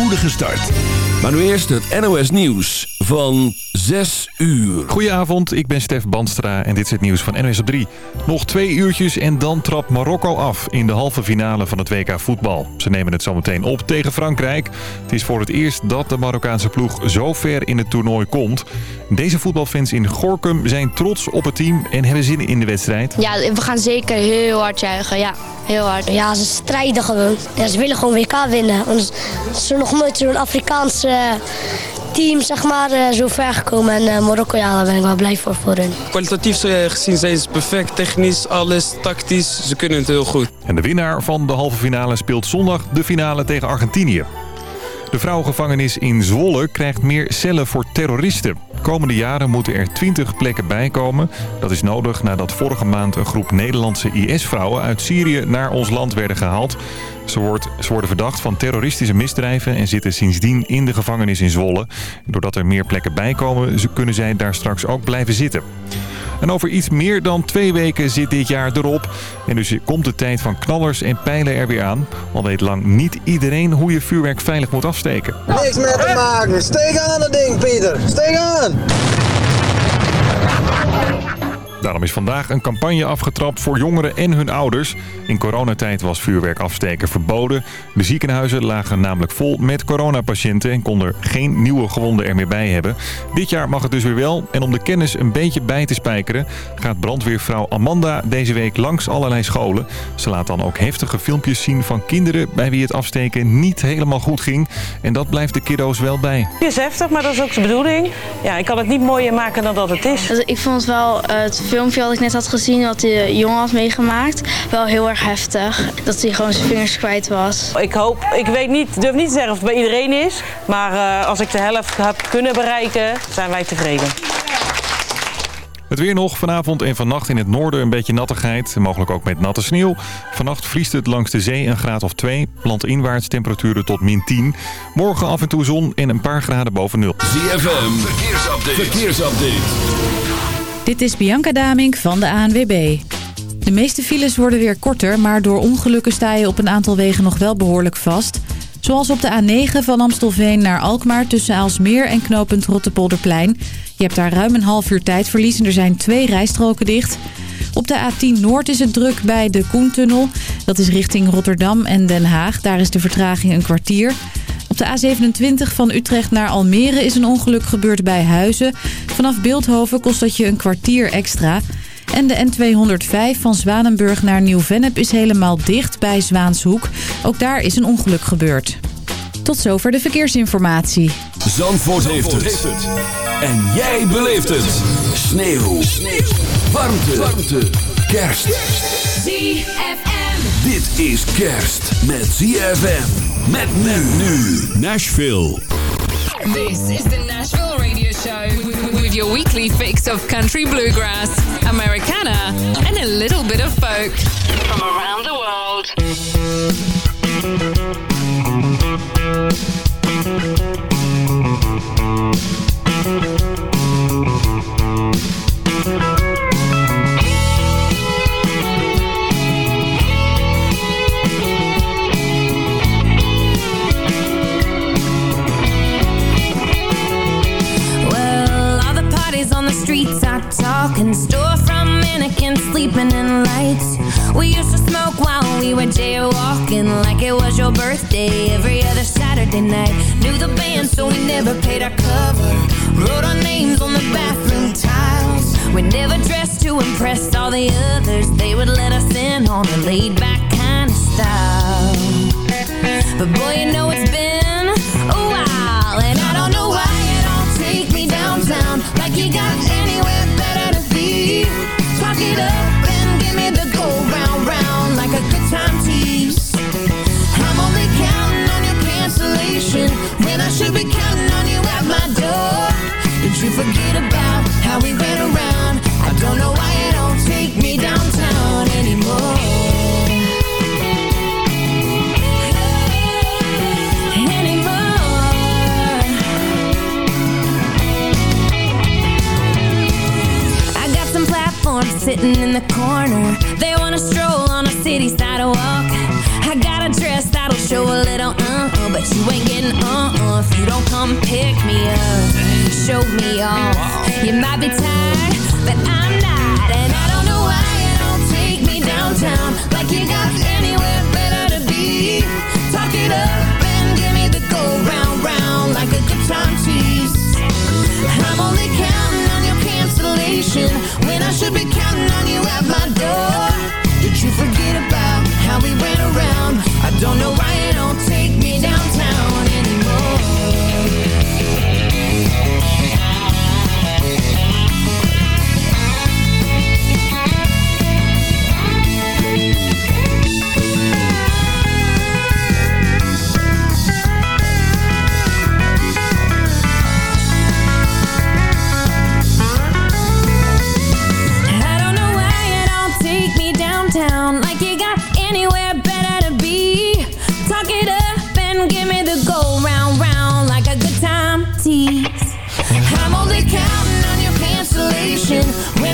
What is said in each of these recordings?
spoedige start. Maar nu eerst het NOS Nieuws van 6 uur. Goedenavond, ik ben Stef Banstra en dit is het nieuws van NOS op 3. Nog twee uurtjes en dan trapt Marokko af in de halve finale van het WK voetbal. Ze nemen het zometeen op tegen Frankrijk. Het is voor het eerst dat de Marokkaanse ploeg zo ver in het toernooi komt. Deze voetbalfans in Gorkum zijn trots op het team en hebben zin in de wedstrijd. Ja, we gaan zeker heel hard juichen, ja. Heel hard. Ja, ze strijden gewoon. Ja, ze willen gewoon WK winnen. Want ze nog nooit zo'n Afrikaanse team zeg maar, eh, zo ver gekomen. En uh, Marokko, ja, daar ben ik wel blij voor, voor hun. Kwalitatief gezien zijn ze perfect. Technisch, alles, tactisch. Ze kunnen het heel goed. En de winnaar van de halve finale speelt zondag de finale tegen Argentinië. De vrouwengevangenis in Zwolle krijgt meer cellen voor terroristen. Komende jaren moeten er 20 plekken bijkomen. Dat is nodig nadat vorige maand een groep Nederlandse IS-vrouwen uit Syrië naar ons land werden gehaald. Ze, wordt, worden verdacht van terroristische misdrijven en zitten sindsdien in de gevangenis in Zwolle. Doordat er meer plekken bijkomen, kunnen zij daar straks ook blijven zitten. En over iets meer dan twee weken zit dit jaar erop. En dus komt de tijd van knallers en pijlen er weer aan. Al weet lang niet iedereen hoe je vuurwerk veilig moet afsteken. Niks meer te maken. Steek aan het ding, Pieter. Steek aan! Ayan. Daarom is vandaag een campagne afgetrapt voor jongeren en hun ouders. In coronatijd was vuurwerk afsteken verboden. De ziekenhuizen lagen namelijk vol met coronapatiënten... en konden geen nieuwe gewonden er meer bij hebben. Dit jaar mag het dus weer wel. En om de kennis een beetje bij te spijkeren... gaat brandweervrouw Amanda deze week langs allerlei scholen. Ze laat dan ook heftige filmpjes zien van kinderen... bij wie het afsteken niet helemaal goed ging. En dat blijft de kiddo's wel bij. Het is heftig, maar dat is ook de bedoeling. Ja, ik kan het niet mooier maken dan dat het is. Dus ik vond het wel... Uh, het filmpje wat ik net had gezien, wat die jongen had meegemaakt, wel heel erg heftig. Dat hij gewoon zijn vingers kwijt was. Ik hoop, ik weet niet, durf niet te zeggen of het bij iedereen is. Maar uh, als ik de helft heb kunnen bereiken, zijn wij tevreden. Het weer nog. Vanavond en vannacht in het noorden een beetje nattigheid. Mogelijk ook met natte sneeuw. Vannacht vriest het langs de zee een graad of 2. Landinwaarts temperaturen tot min 10. Morgen af en toe zon en een paar graden boven nul. ZFM. Verkeersupdate. Verkeersupdate. Dit is Bianca Damink van de ANWB. De meeste files worden weer korter, maar door ongelukken sta je op een aantal wegen nog wel behoorlijk vast. Zoals op de A9 van Amstelveen naar Alkmaar tussen Aalsmeer en knooppunt Rottepolderplein. Je hebt daar ruim een half uur tijdverlies en er zijn twee rijstroken dicht. Op de A10 Noord is het druk bij de Koentunnel. Dat is richting Rotterdam en Den Haag. Daar is de vertraging een kwartier. De A27 van Utrecht naar Almere is een ongeluk gebeurd bij Huizen. Vanaf Beeldhoven kost dat je een kwartier extra. En de N205 van Zwanenburg naar Nieuw-Vennep is helemaal dicht bij Zwaanshoek. Ook daar is een ongeluk gebeurd. Tot zover de verkeersinformatie. Zandvoort, heeft, het. En jij beleeft het. Sneeuw. Sneeuw. Warmte. Warmte. Kerst. ZFM. Dit is kerst met ZFM. Met men nu Nashville. This is the Nashville Radio Show with your weekly fix of country bluegrass, Americana, and a little bit of folk from around the world. Streets are talking Storefront mannequins sleeping in lights. We used to smoke while we were jaywalking Like it was your birthday every other Saturday night. Knew the band so we never paid our cover. Wrote our names on the bathroom tiles. We never dressed to impress all the others. They would let us in on a laid back kind of style. But boy you know it's been downtown Like you got anywhere better to be. Swap it up and give me the go round, round like a good time tease. I'm only counting on your cancellation when I should be counting on you at my door. Did you forget about how we ran around? I don't know why you don't take me downtown anymore. Sitting in the corner They wanna stroll on a city sidewalk I got a dress that'll show a little uh, uh But you ain't getting uh-uh if you don't come pick me up. Show me off. You might be tired, but I'm not. And I don't know why you don't take me downtown like you got anywhere better to be. Talk it up and give me the go round round like a good time tease. I'm only counting on your cancellation when I should be counting on you at my door. Did you forget about how we ran around? I don't know why you don't take me downtown anymore.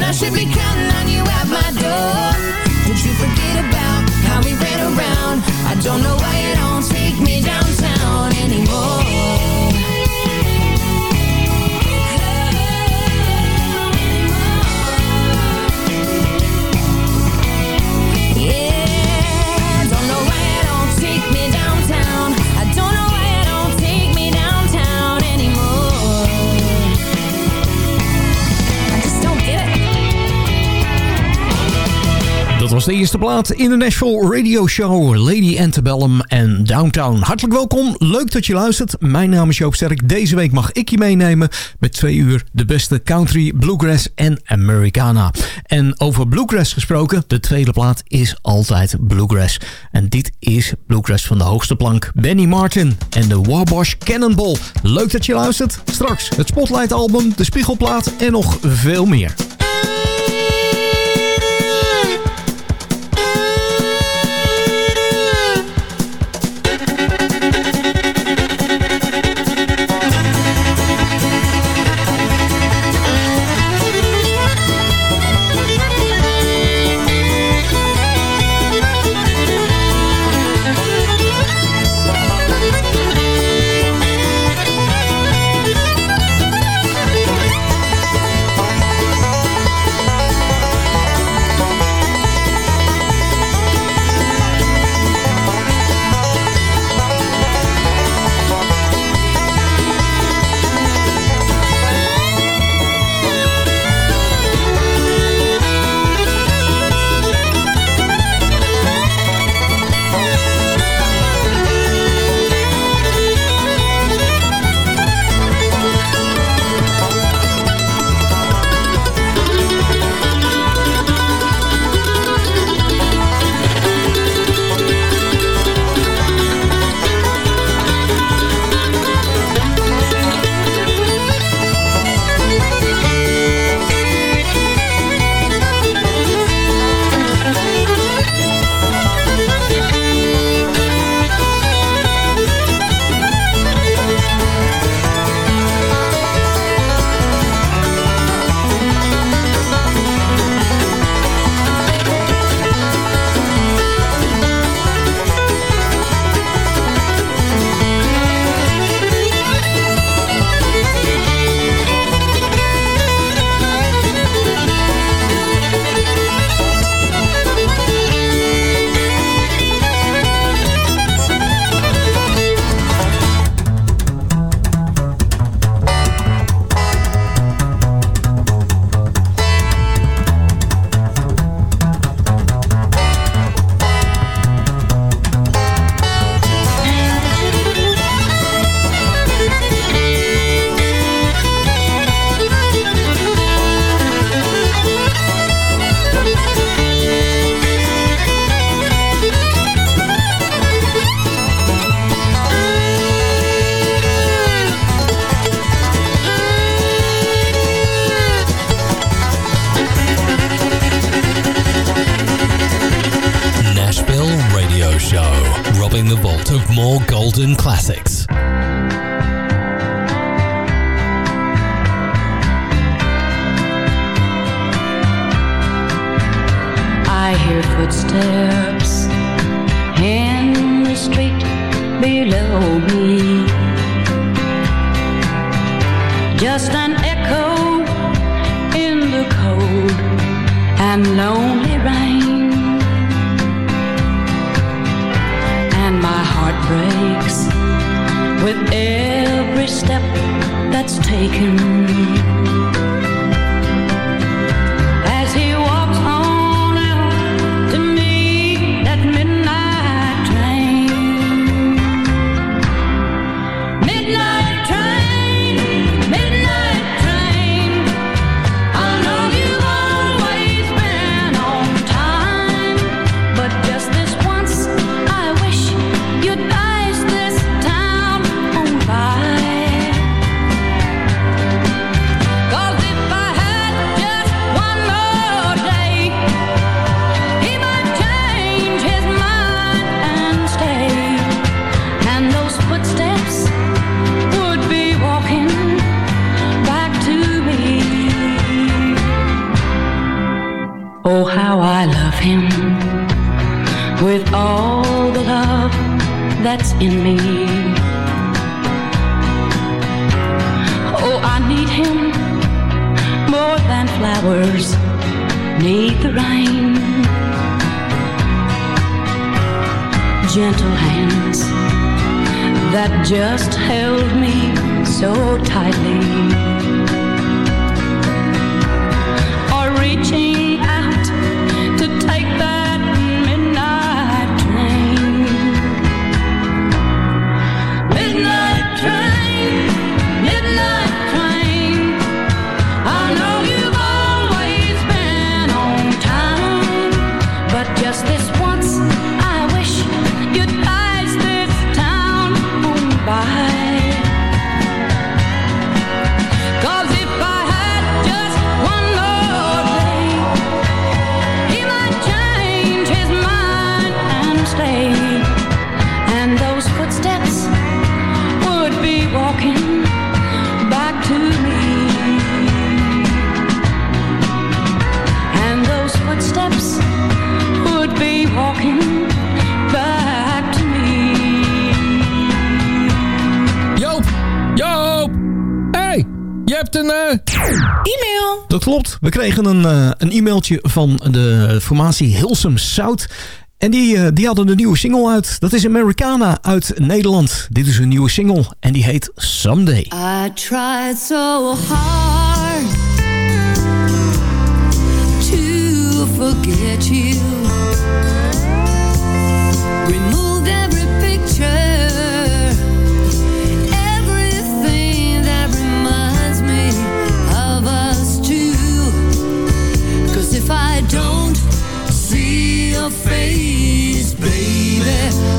I should be counting was de eerste plaat in de Nashville Radio Show. Lady Antebellum en Downtown. Hartelijk welkom. Leuk dat je luistert. Mijn naam is Joop Sterk. Deze week mag ik je meenemen met twee uur de beste country, bluegrass en Americana. En over bluegrass gesproken, de tweede plaat is altijd bluegrass. En dit is bluegrass van de hoogste plank. Benny Martin en de Wabash Cannonball. Leuk dat je luistert. Straks het Spotlight album, de Spiegelplaat en nog veel meer. flowers neath the rain. Gentle hands that just held me so tightly. Eh, E-mail. Dat klopt. We kregen een, eh, een e-mailtje van de formatie Hilsum Zout. En die, eh, die hadden een nieuwe single uit. Dat is Americana uit Nederland. Dit is een nieuwe single en die heet Someday. I tried so hard to forget you. face, baby.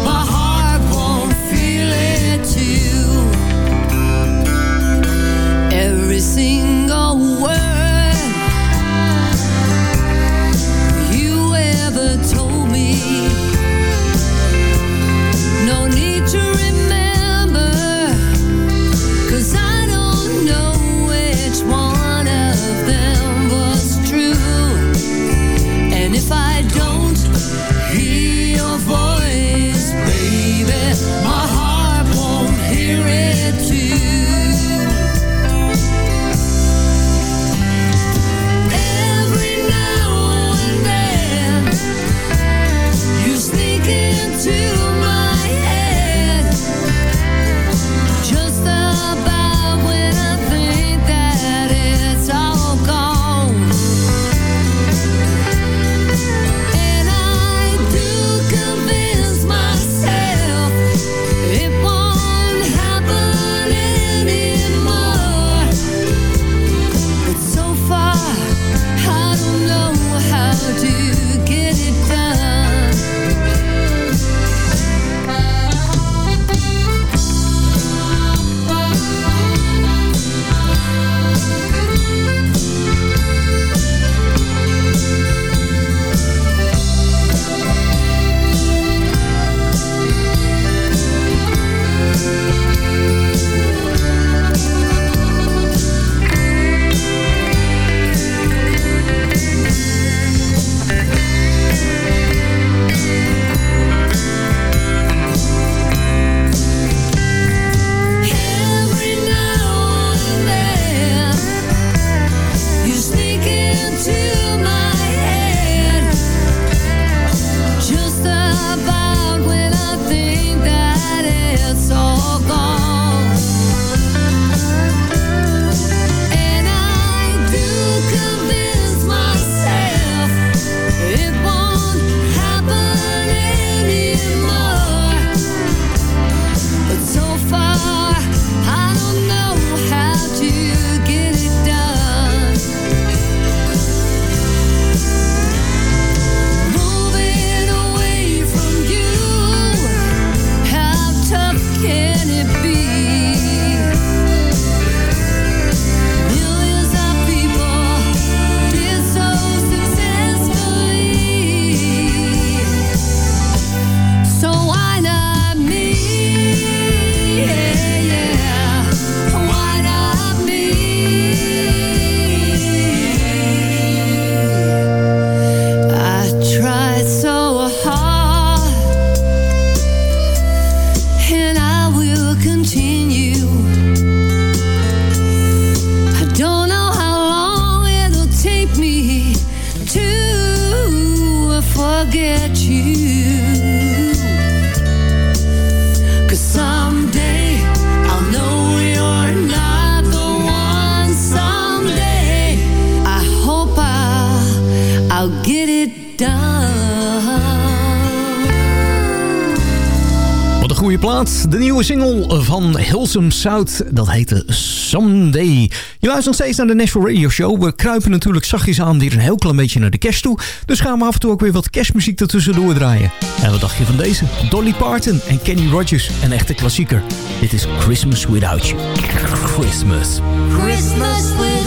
van Hilsum South. Dat heette Someday. Je luistert nog steeds naar de National Radio Show. We kruipen natuurlijk zachtjes aan weer een heel klein beetje naar de kerst toe. Dus gaan we af en toe ook weer wat kerstmuziek ertussendoor draaien. En wat dacht je van deze? Dolly Parton en Kenny Rogers. Een echte klassieker. Dit is Christmas Without You. Christmas. Christmas Without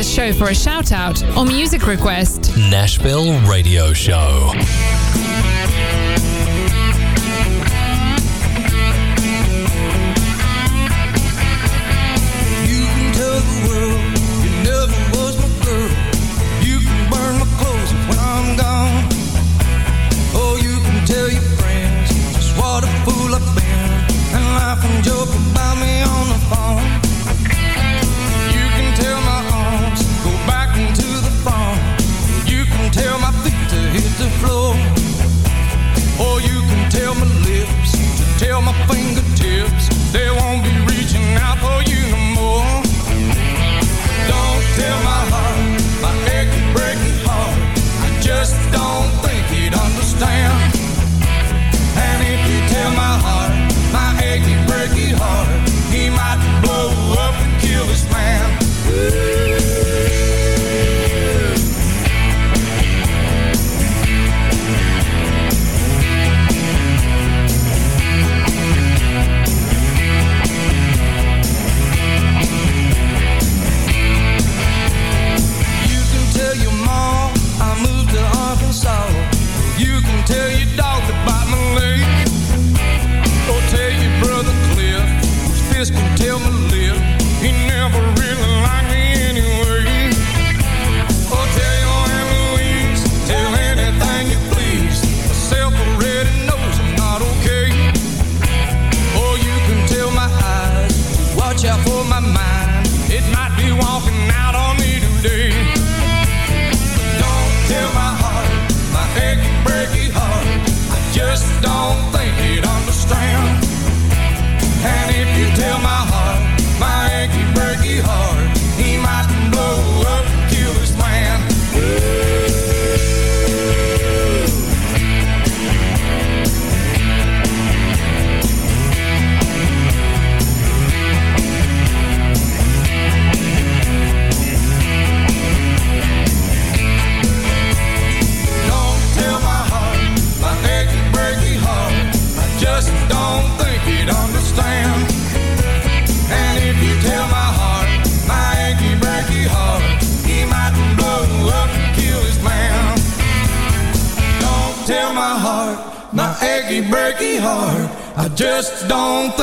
the show for a shout out or music request. Nashville Radio Show.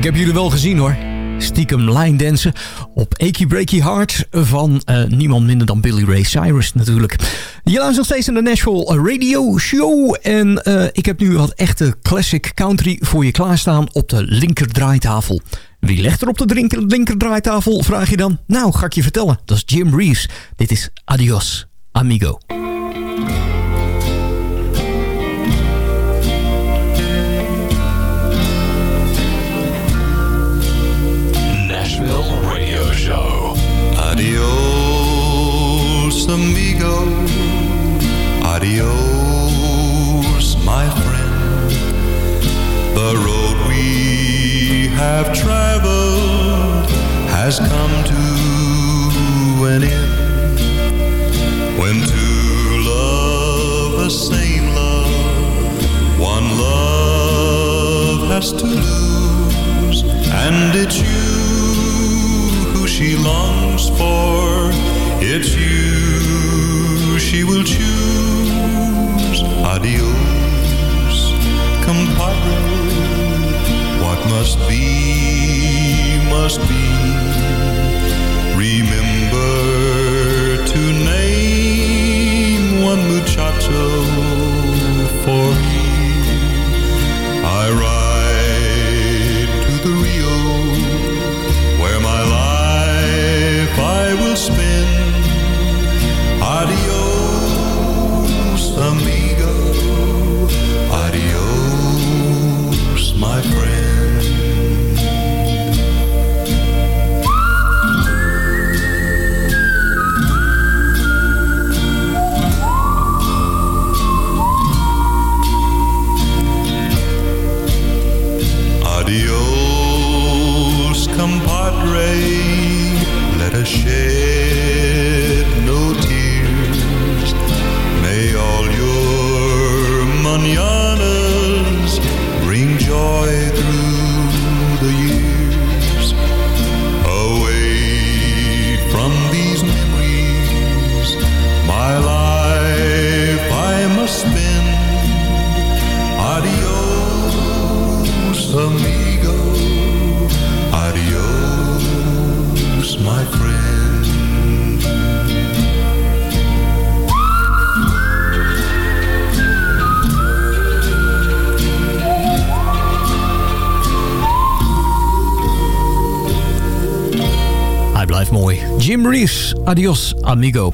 ik heb jullie wel gezien hoor. Stiekem line dansen op Achy Breaky Heart van eh, niemand minder dan Billy Ray Cyrus natuurlijk. Je luistert nog steeds naar de Nashville Radio Show. En eh, ik heb nu wat echte classic country voor je klaarstaan op de linkerdraaitafel. Wie legt er op de linkerdraaitafel, vraag je dan? Nou, ga ik je vertellen. Dat is Jim Reeves. Dit is Adios, Amigo. Adios, my friend. The road we have traveled has come to an end. When two love the same love, one love has to lose, and it's you who she longs for. It's you she will choose. Adios, compadre. What must be, must be. Reeves, adios amigo.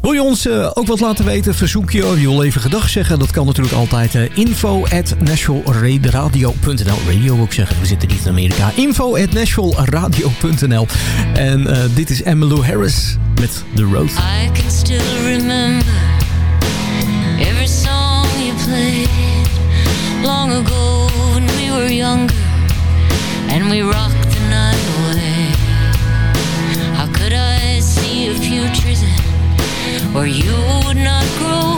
Wil je ons eh, ook wat laten weten? Verzoek je, je wil even gedag zeggen. Dat kan natuurlijk altijd. eh, info at nationalradio.nl Radio ik zeggen. We zitten niet in Amerika. Info at nationalradio.nl En eh, dit is Emmylou Harris met The Road. I can still remember every song you played long ago when we were younger and we rocked where you would not grow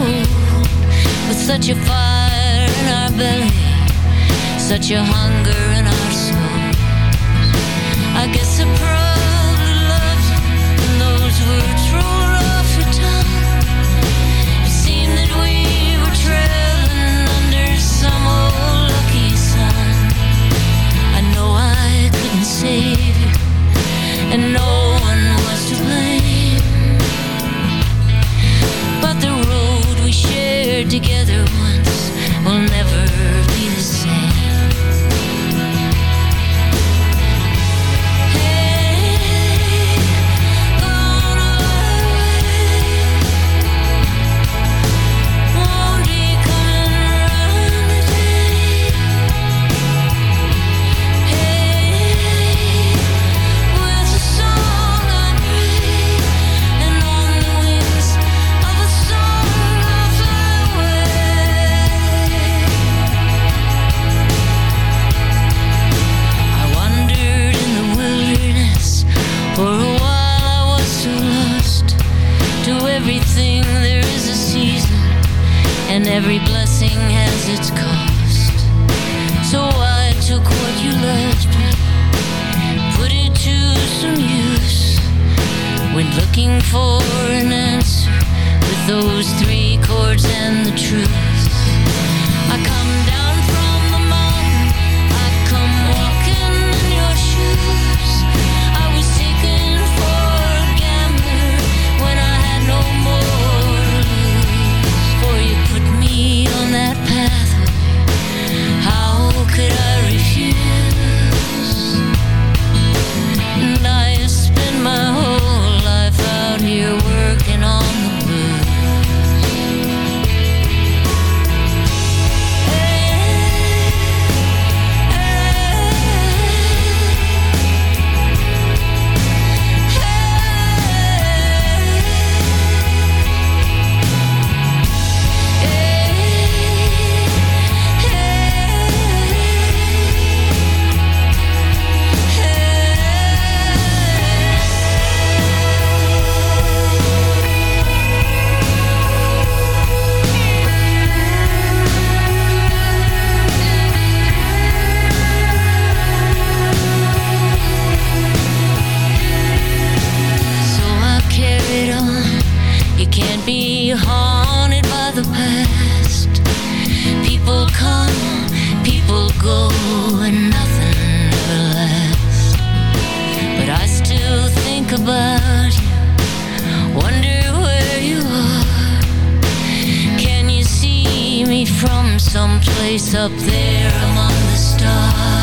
with such a fire in our belly, such a hunger in our souls? I guess I together People come, people go, and nothing ever lasts. But I still think about you, wonder where you are. Can you see me from someplace up there among the stars?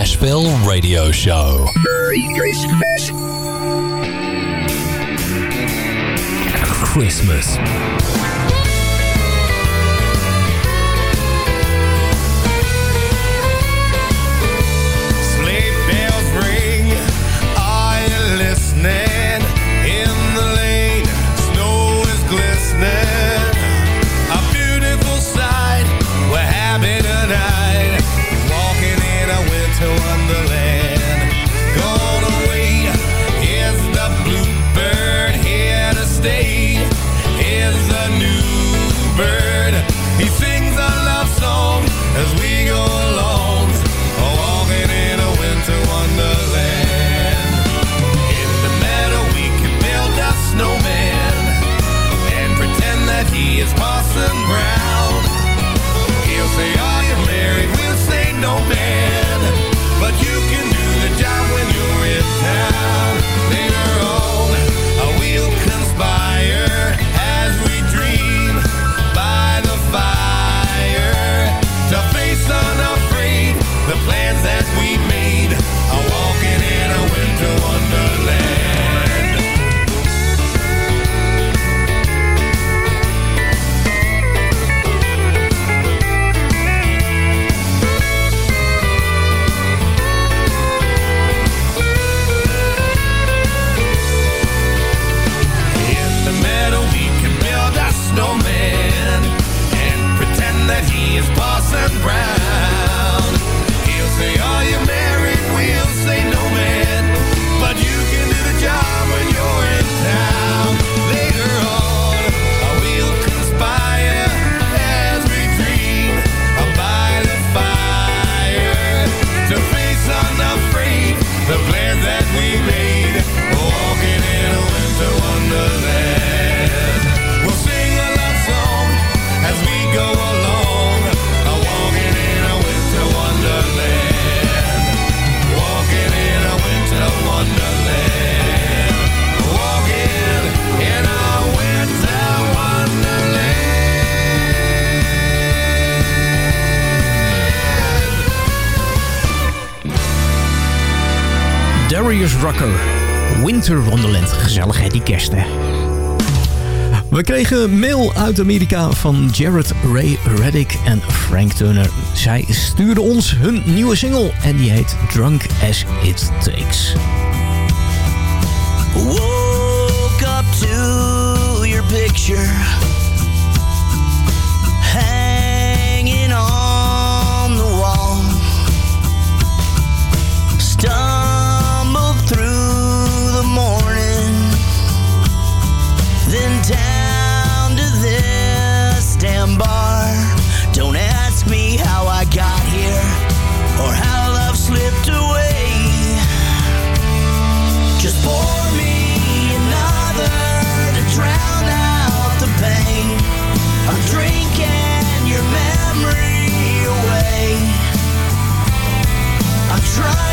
Nashville Radio Show. Christmas. Winter Wonderland. Gezellig hè, die kerst. We kregen mail uit Amerika van Jared Ray Reddick en Frank Turner. Zij stuurden ons hun nieuwe single en die heet Drunk As It Takes. Woke to your picture try.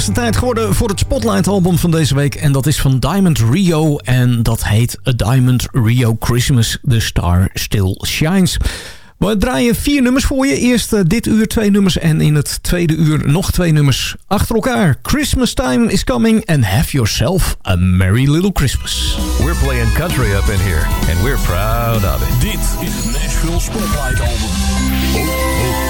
De tijd geworden voor het Spotlight-album van deze week. En dat is van Diamond Rio. En dat heet A Diamond Rio Christmas. The Star Still Shines. We draaien vier nummers voor je. Eerst eh, dit uur twee nummers en in het tweede uur nog twee nummers achter elkaar. Christmas time is coming and have yourself a merry little Christmas. We're playing country up in here and we're proud of it. Dit is Nashville Spotlight Album.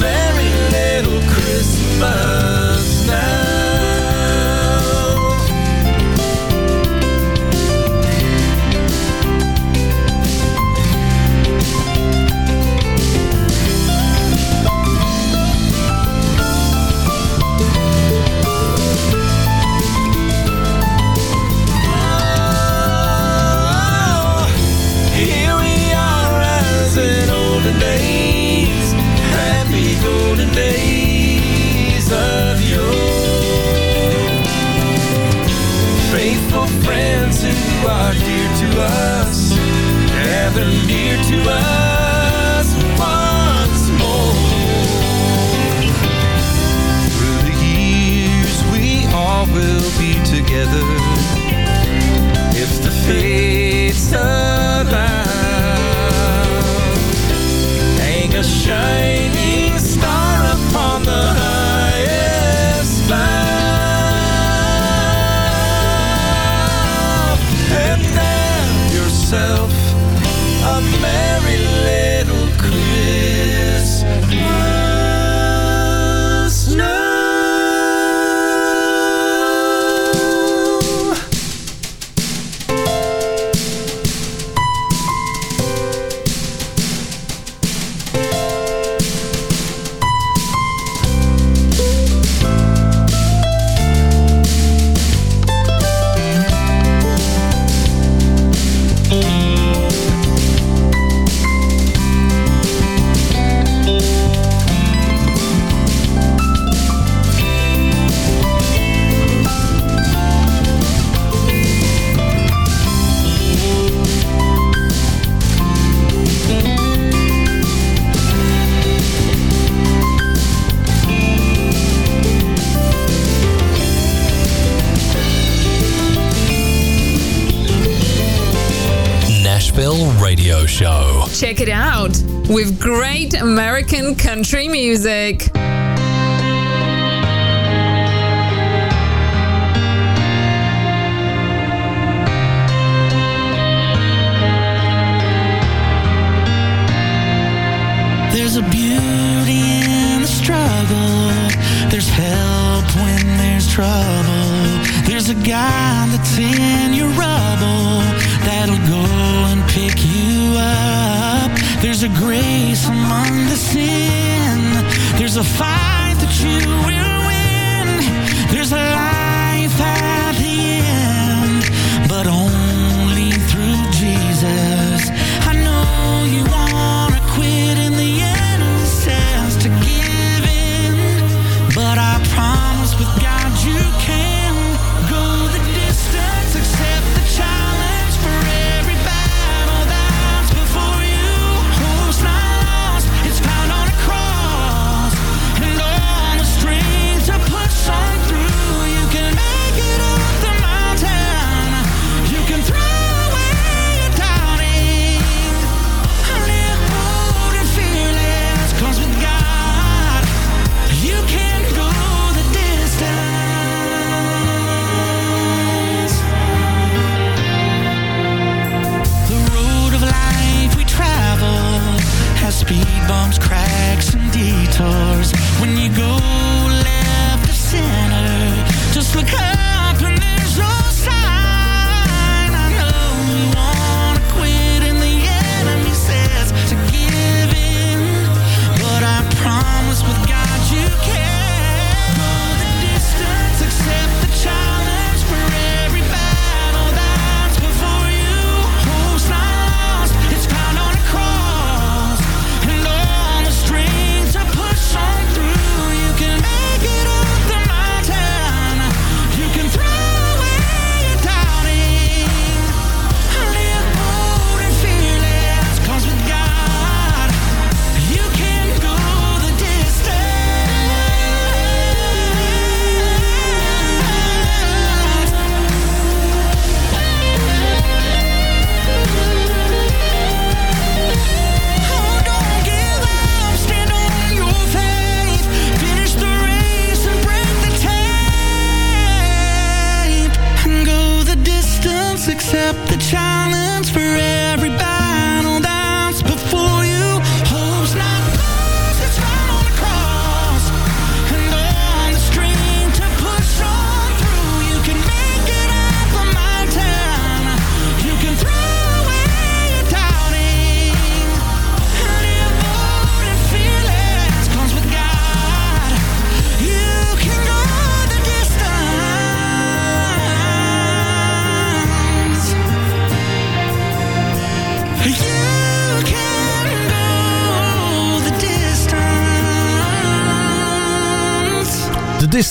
merry Radio Show. Check it out with great American country music. There's a beauty in the struggle. There's help when there's trouble. There's a God that's in a grace among the sin. There's a fight that you will win. There's a life bumps, cracks, and detours. When you go left or center, just look up and there's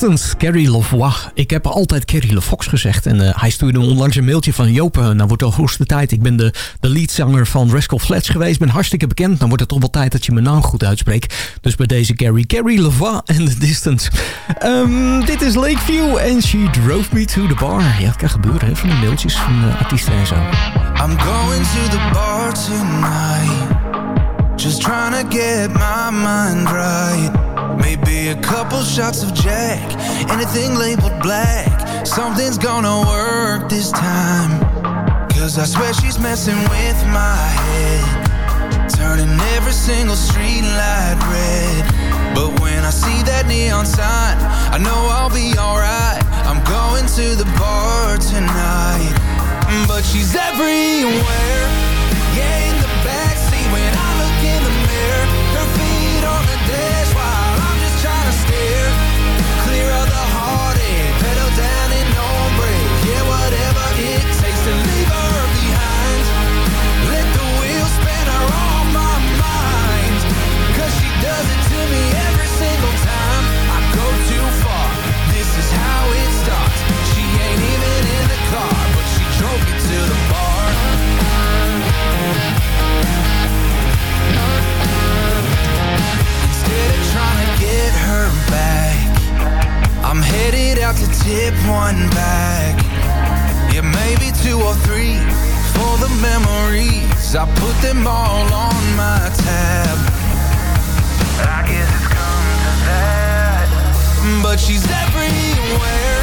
Distance, Carrie Lavoie. Ik heb altijd Carrie LaFox gezegd. En eh, hij stuurde me onlangs een mailtje van... Joop, eh, nou wordt al hoogste tijd. Ik ben de, de leadzanger van Rascal Flats geweest. Ben hartstikke bekend. Dan wordt het toch wel tijd dat je mijn naam goed uitspreekt. Dus bij deze Carrie. Carrie Lavoie en The Distance. Ehm, dit is Lakeview en She Drove Me to the Bar. Ja, het kan gebeuren hè, van de mailtjes van uh, artiesten en zo. I'm going to the bar tonight. Just trying to get my mind right. Maybe a couple shots of Jack. Anything labeled black. Something's gonna work this time. Cause I swear she's messing with my head. Turning every single street light red. But when I see that neon sign, I know I'll be alright. I'm going to the bar tonight. But she's everywhere. Yeah, in the backseat when I look in the mirror. Her back, I'm headed out to tip one back. Yeah, maybe two or three for the memories. I put them all on my tab. I guess it's come to that. But she's everywhere.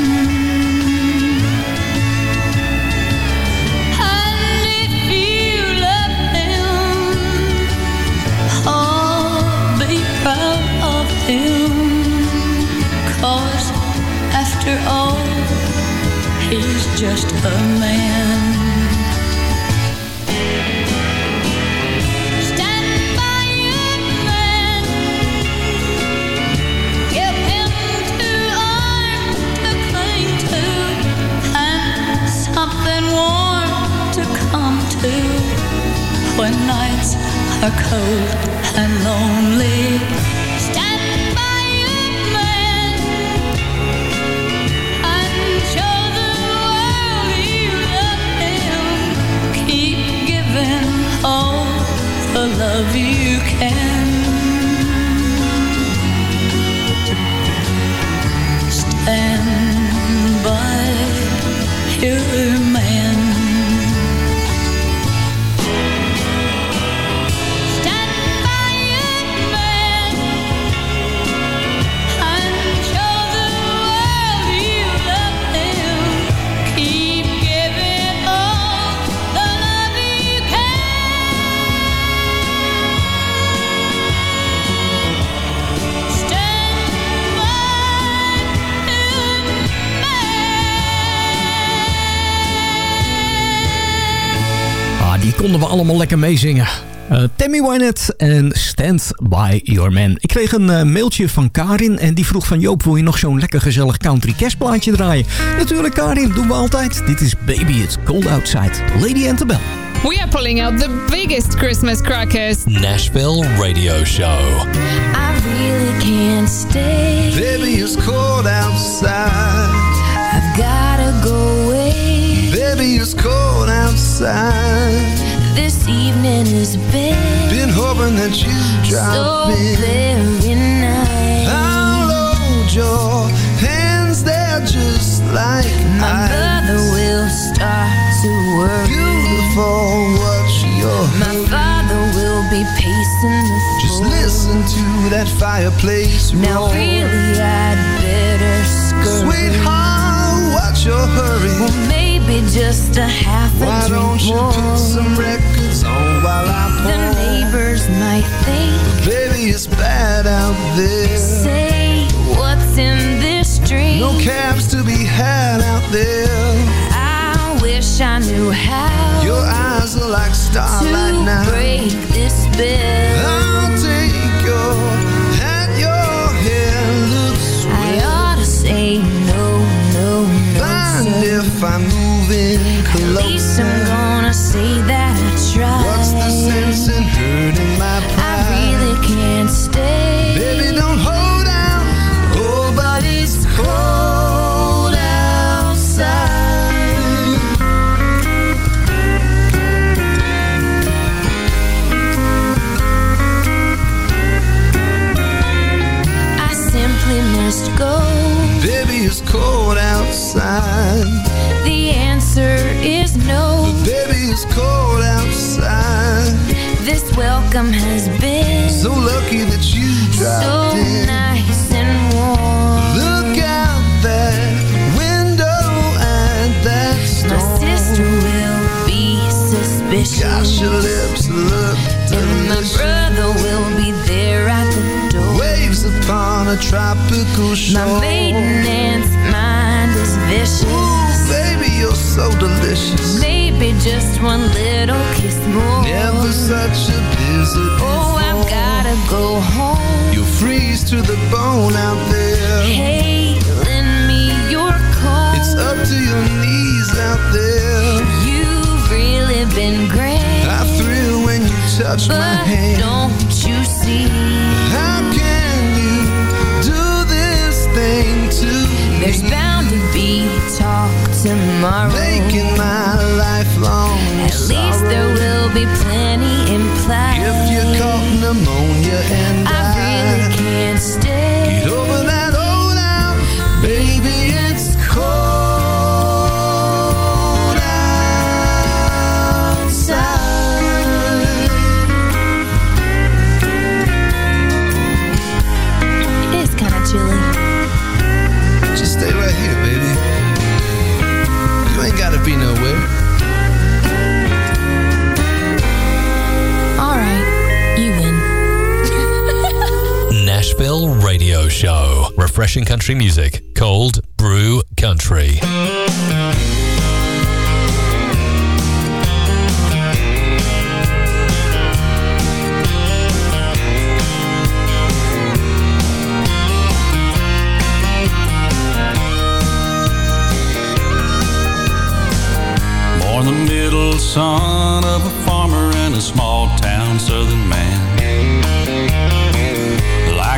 To come to when nights are cold and lonely. Konden we allemaal lekker meezingen. Eh, Tammy Wynette en Stand By Your Man. Ik kreeg een eh, mailtje van Karin en die vroeg van... Joop, wil je nog zo'n lekker gezellig country kerstplaatje draaien? Natuurlijk Karin, doen we altijd. Dit is Baby It's Cold Outside. Lady Antebellum. We are pulling out the biggest Christmas crackers. Nashville Radio Show. I really can't stay. Baby, it's cold outside. I've gotta go away. Baby, it's cold outside. This evening has been Been hoping that you drop so in. very nice. I'll hold your hands there just like My ice. brother will start to worry. Beautiful, what's your My father will be pacing the floor Just listen to that fireplace Now roar. really I'd better scurry. Sweetheart, what's your hurry? Well, maybe just a half a Why drink don't you more. put some records on while I pour? The neighbors might think, Baby, it's bad out there. say, what's in this drink? No cabs to be had out there. I wish I knew how Your eyes are like starlight to now. break this spell. I'll take your hat, your hair looks sweet. I ought to say no, no, no, sir. if I move in At least I'm gonna say that I tried. What's the sense in hurting my pride? I really can't stay. Bone out there. Hey, lend me your coat. It's up to your knees out there. You've really been great. I thrill when you touch my But hand. don't you see? How can you do this thing to There's me? bound to be talk tomorrow. Making my lifelong At least there will be plenty implied. If you caught pneumonia and Radio Show. Refreshing country music. Cold, brew, country. Born the middle son of a farmer in a small town southern man.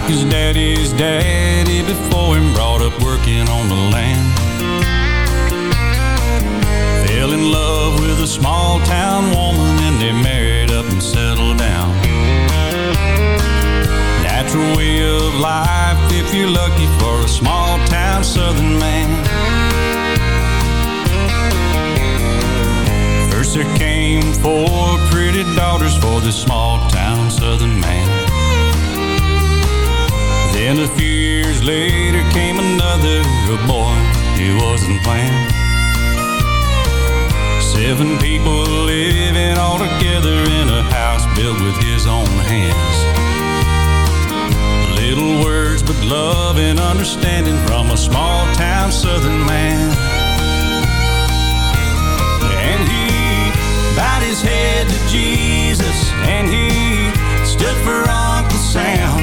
Like his daddy's daddy before him, brought up working on the land. Fell in love with a small town woman and they married up and settled down. Natural way of life if you're lucky for a small town southern man. First there came four pretty daughters for this small town southern man. Then a few years later came another a boy he wasn't planned. Seven people living all together in a house built with his own hands. Little words but love and understanding from a small town southern man. And he bowed his head to Jesus and he stood for Uncle Sam